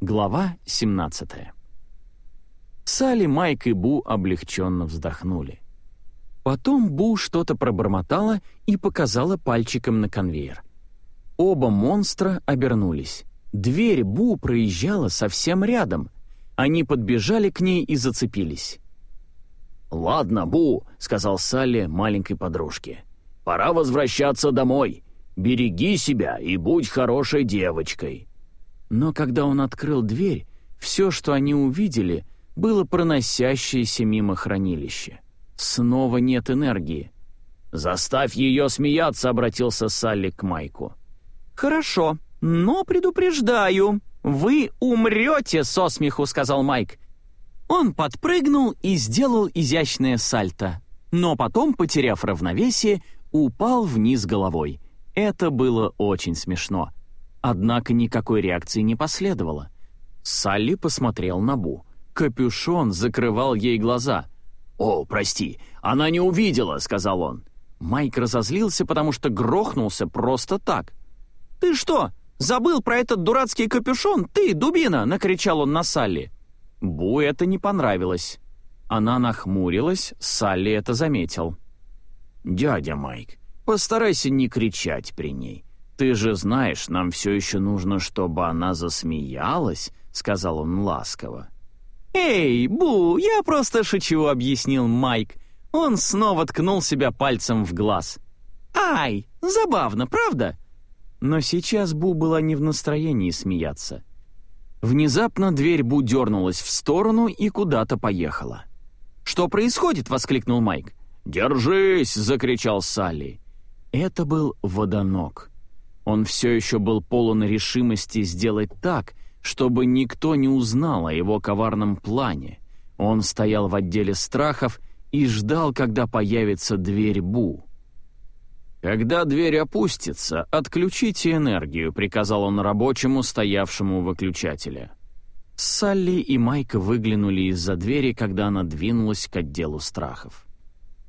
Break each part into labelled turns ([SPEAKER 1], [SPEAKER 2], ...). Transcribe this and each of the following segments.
[SPEAKER 1] Глава 17 Салли, Майк и Бу облегченно вздохнули. Потом Бу что-то пробормотала и показала пальчиком на конвейер. Оба монстра обернулись. Дверь Бу проезжала совсем рядом. Они подбежали к ней и зацепились.
[SPEAKER 2] «Ладно, Бу», — сказал Салли маленькой подружке. «Пора возвращаться домой. Береги себя и будь хорошей девочкой».
[SPEAKER 1] Но когда он открыл дверь, все, что они увидели, было проносящееся мимо хранилище. Снова нет энергии.
[SPEAKER 2] «Заставь ее смеяться», — обратился Салли к Майку.
[SPEAKER 3] «Хорошо, но предупреждаю, вы умрете со смеху», — сказал Майк. Он подпрыгнул и сделал изящное сальто, но потом, потеряв равновесие, упал вниз головой. Это было очень смешно. Однако никакой реакции не последовало. Салли посмотрел на Бу. Капюшон закрывал ей глаза.
[SPEAKER 2] «О, прости, она не увидела», — сказал он.
[SPEAKER 1] Майк разозлился, потому что грохнулся просто так.
[SPEAKER 3] «Ты что, забыл про этот дурацкий капюшон? Ты, дубина!» — накричал он на Салли.
[SPEAKER 1] Бу это не понравилось. Она нахмурилась, Салли это заметил.
[SPEAKER 2] «Дядя Майк, постарайся не кричать при ней. Ты же знаешь, нам все еще нужно, чтобы она засмеялась», — сказал он ласково.
[SPEAKER 3] «Эй, Бу, я просто шучу», — объяснил Майк. Он снова ткнул себя пальцем в глаз. «Ай, забавно, правда?»
[SPEAKER 1] Но сейчас Бу была не в настроении смеяться. Внезапно дверь Бу дернулась в сторону и куда-то поехала.
[SPEAKER 3] «Что происходит?» — воскликнул Майк.
[SPEAKER 2] «Держись!» — закричал Салли.
[SPEAKER 1] Это был водонок. Он все еще был полон решимости сделать так, чтобы никто не узнал о его коварном плане. Он стоял в отделе страхов и ждал, когда появится дверь Бу. «Когда дверь опустится, отключите энергию», — приказал он рабочему, стоявшему у выключателя. Салли и Майк выглянули из-за двери, когда она двинулась к отделу страхов.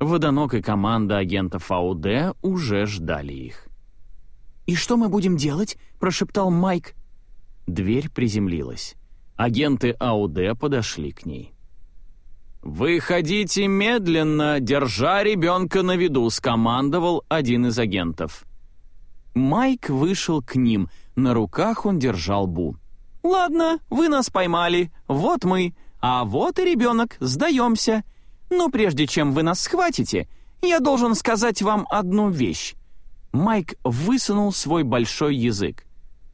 [SPEAKER 1] Водонок и команда агентов АУД уже ждали их.
[SPEAKER 3] «И что мы будем делать?» — прошептал Майк.
[SPEAKER 1] Дверь приземлилась. Агенты АУД подошли к ней. «Выходите медленно, держа ребенка на виду», — скомандовал один из агентов. Майк вышел к ним, на руках он держал Бу.
[SPEAKER 3] «Ладно, вы нас поймали, вот мы, а вот и ребенок, сдаемся. Но прежде чем вы нас схватите, я должен сказать вам одну вещь».
[SPEAKER 1] Майк высунул свой большой язык.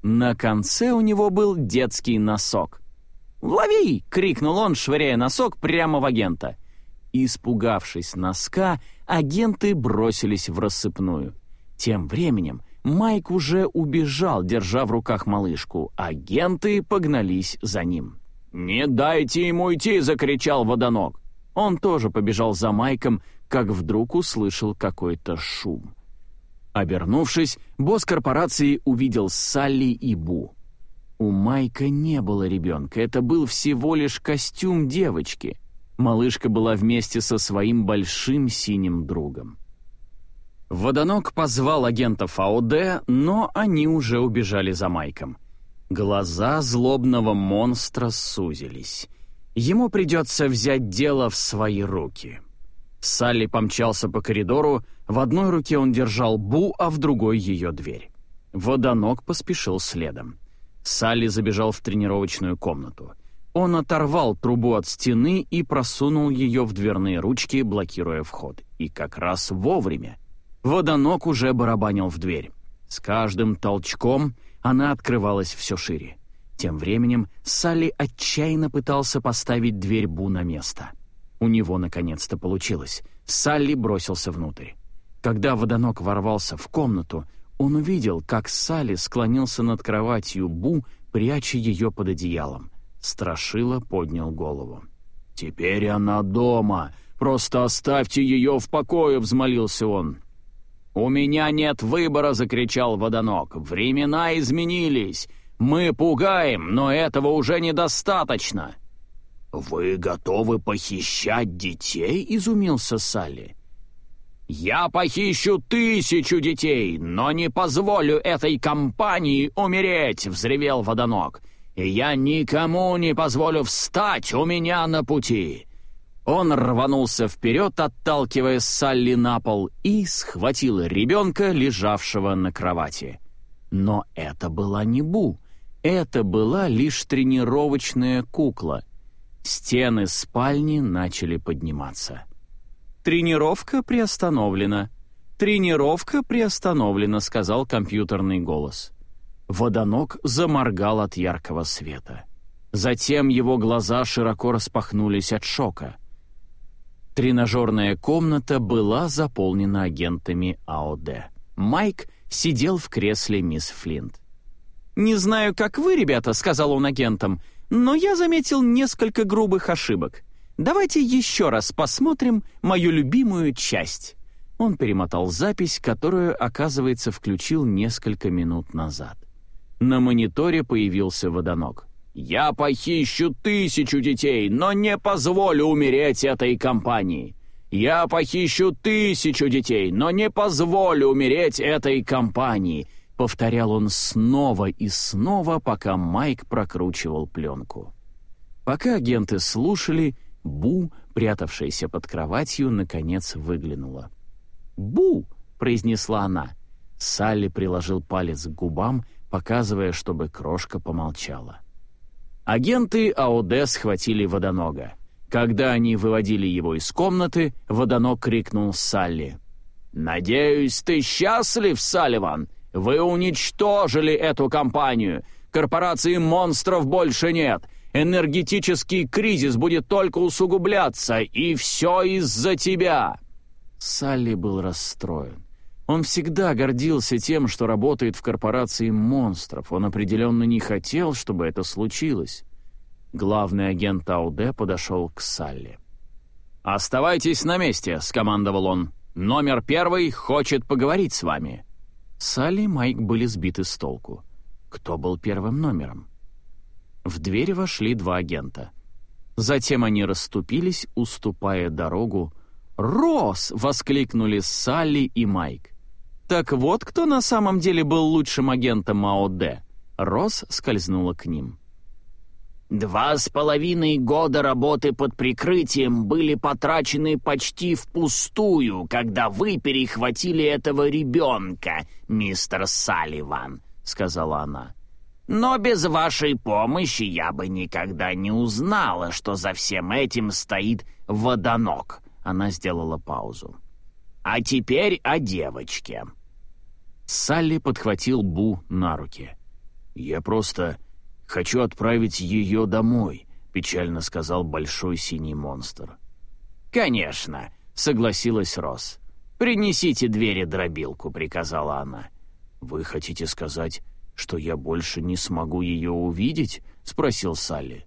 [SPEAKER 1] На конце у него был детский носок.
[SPEAKER 3] «Лови!» — крикнул он, швыряя носок прямо в агента.
[SPEAKER 1] Испугавшись носка, агенты бросились в рассыпную. Тем временем Майк уже убежал, держа в руках малышку. Агенты погнались за ним.
[SPEAKER 2] «Не дайте ему идти!» — закричал водонок.
[SPEAKER 1] Он тоже побежал за Майком, как вдруг услышал какой-то шум. Обернувшись, босс корпорации увидел Салли и Бу. У Майка не было ребенка, это был всего лишь костюм девочки. Малышка была вместе со своим большим синим другом. Водонок позвал агентов АОД, но они уже убежали за Майком. Глаза злобного монстра сузились. Ему придется взять дело в свои руки. Салли помчался по коридору, в одной руке он держал Бу, а в другой ее дверь. Водонок поспешил следом. Салли забежал в тренировочную комнату. Он оторвал трубу от стены и просунул ее в дверные ручки, блокируя вход. И как раз вовремя. Водонок уже барабанил в дверь. С каждым толчком она открывалась все шире. Тем временем Салли отчаянно пытался поставить дверь Бу на место. У него наконец-то получилось. Салли бросился внутрь. Когда водонок ворвался в комнату, он увидел, как Салли склонился над кроватью Бу, пряча ее под одеялом. Страшила поднял голову.
[SPEAKER 2] «Теперь она дома. Просто оставьте ее в покое», — взмолился он.
[SPEAKER 1] «У меня нет выбора», — закричал водонок. «Времена изменились. Мы пугаем, но этого уже недостаточно».
[SPEAKER 2] «Вы готовы похищать детей?» — изумился Салли.
[SPEAKER 1] «Я похищу тысячу детей, но не позволю этой компании умереть!» — взревел водонок.
[SPEAKER 2] и я никому не позволю встать у меня на пути!»
[SPEAKER 1] Он рванулся вперед, отталкивая Салли на пол, и схватил ребенка, лежавшего на кровати. Но это была не Бу. Это была лишь тренировочная кукла. Стены спальни начали подниматься. «Тренировка приостановлена. Тренировка приостановлена», — сказал компьютерный голос. Водонок заморгал от яркого света. Затем его глаза широко распахнулись от шока. Тренажерная комната была заполнена агентами АОД. Майк сидел в кресле мисс Флинт. «Не знаю, как вы, ребята», — сказал он агентам, «но я заметил несколько грубых ошибок. Давайте еще раз посмотрим мою любимую часть». Он перемотал запись, которую, оказывается, включил несколько минут назад. На мониторе появился водонок. «Я похищу тысячу детей, но не позволю умереть этой компании. Я похищу тысячу детей, но не позволю умереть этой компании», — повторял он снова и снова, пока Майк прокручивал пленку. Пока агенты слушали, Бу, прятавшаяся под кроватью, наконец выглянула. «Бу!» — произнесла она. Салли приложил палец к губам, показывая, чтобы крошка помолчала. Агенты АОД схватили водонога. Когда они выводили его из комнаты, водонок крикнул Салли. «Надеюсь, ты счастлив, Салливан? Вы уничтожили эту компанию. Корпорации монстров больше нет. Энергетический кризис будет только усугубляться, и все из-за тебя!» Салли был расстроен. Он всегда гордился тем, что работает в корпорации монстров. Он определенно не хотел, чтобы это случилось. Главный агент АУД подошел к Салли. «Оставайтесь на месте», — скомандовал он. «Номер первый хочет поговорить с вами». Салли и Майк были сбиты с толку. Кто был первым номером? В дверь вошли два агента. Затем они расступились, уступая дорогу. «Рос!» — воскликнули Салли и Майк. Так вот, кто на самом деле был лучшим агентом АОД. Рос скользнула к ним.
[SPEAKER 2] «Два с половиной года работы под прикрытием были потрачены почти впустую, когда вы перехватили этого ребенка, мистер Салливан», — сказала она. «Но без вашей помощи я бы никогда не узнала, что за всем этим стоит водонок». Она сделала паузу. А теперь о девочке».
[SPEAKER 1] Салли подхватил Бу на руки. «Я просто хочу отправить ее домой», — печально сказал большой синий монстр.
[SPEAKER 2] «Конечно», — согласилась Рос. «Принесите двери дробилку», — приказала она.
[SPEAKER 1] «Вы хотите сказать, что я больше не смогу ее увидеть?» — спросил Салли.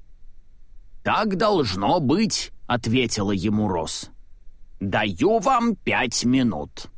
[SPEAKER 2] «Так должно быть», — ответила ему Рос. «Даю вам пять минут».